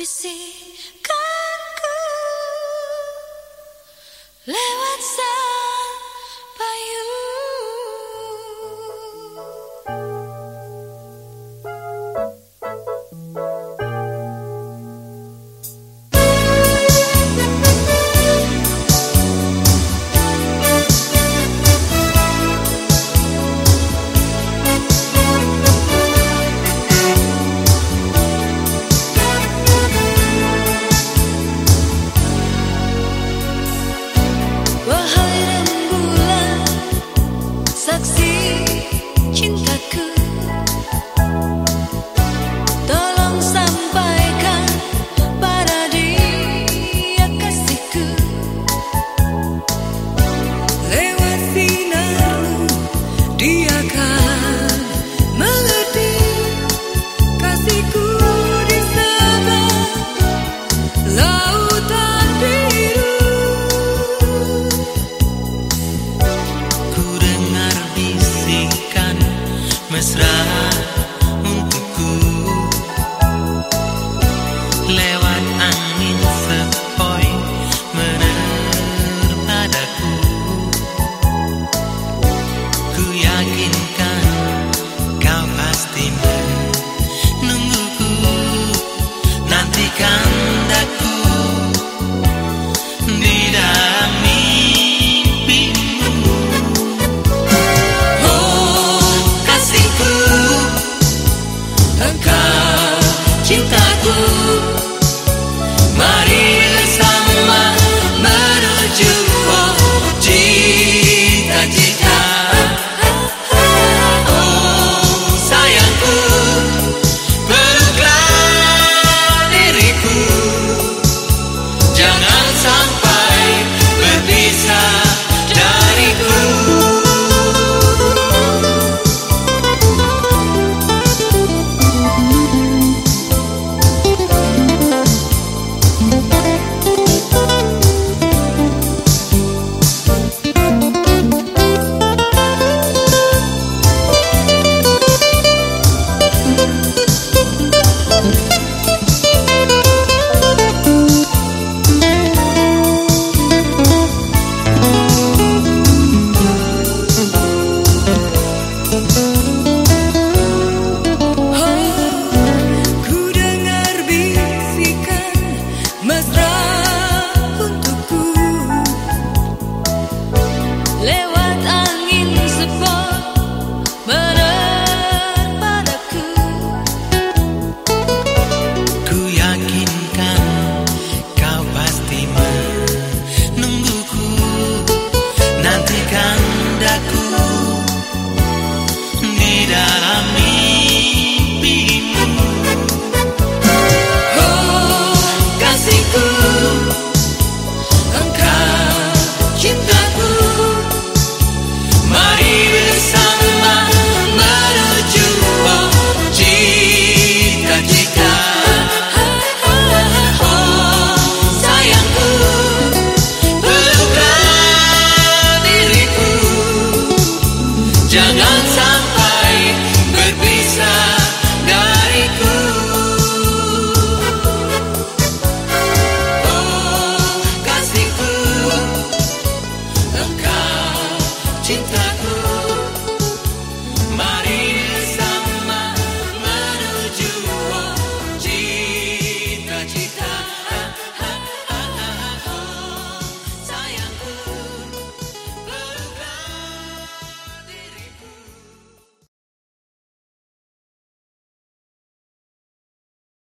Bisikanku lewat sapayu mesra. maldita cintaku